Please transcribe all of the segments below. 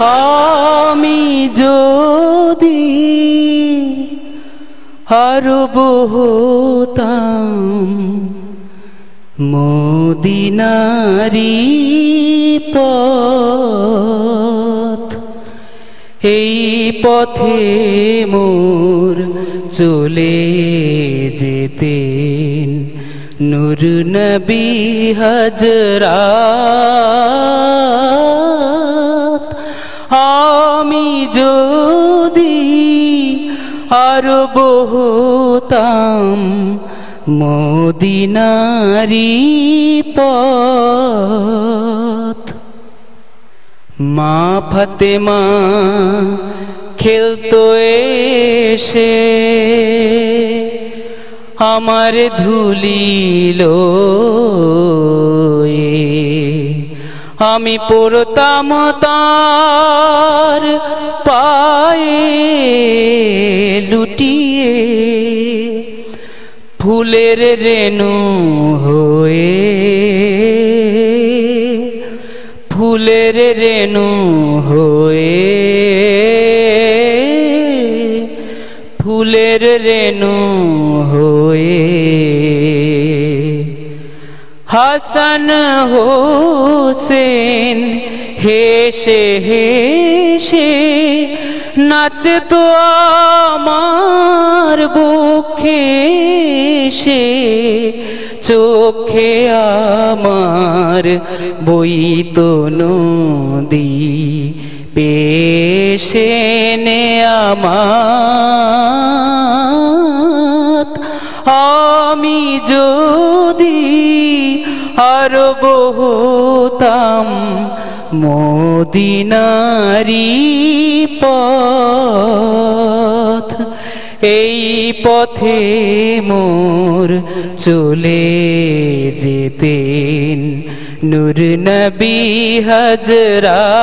আমি যদি আরব হতাম মদিনারি পথ এই পথে মোর চলে যেতেন নূর নবী হজরাত আমি যদি আরব হতাম মদিনারি পথ। মা ফতেমা খেলতো এসে আমার ধুলিল আমি পড়তাম তার পায়ে লুটিয়ে। ফুলের রেণু হয়ে, ফুলের রেণু হয়ে, ফুলের রেণু হয়ে। হাসন হাসান হোসেন। হেসে হেসে নাচতো আমার বুকে সে চোখে আমার বইত নদী পেশে নে আমার। আমি যদি আরব হতাম মদিনারি পথ। এই পথে মোর চলে যেতেন নূর নবী হজরাত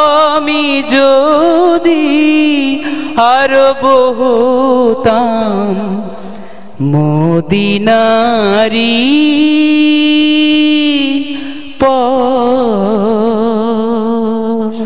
আমি যদি আরব হতাম मोदिना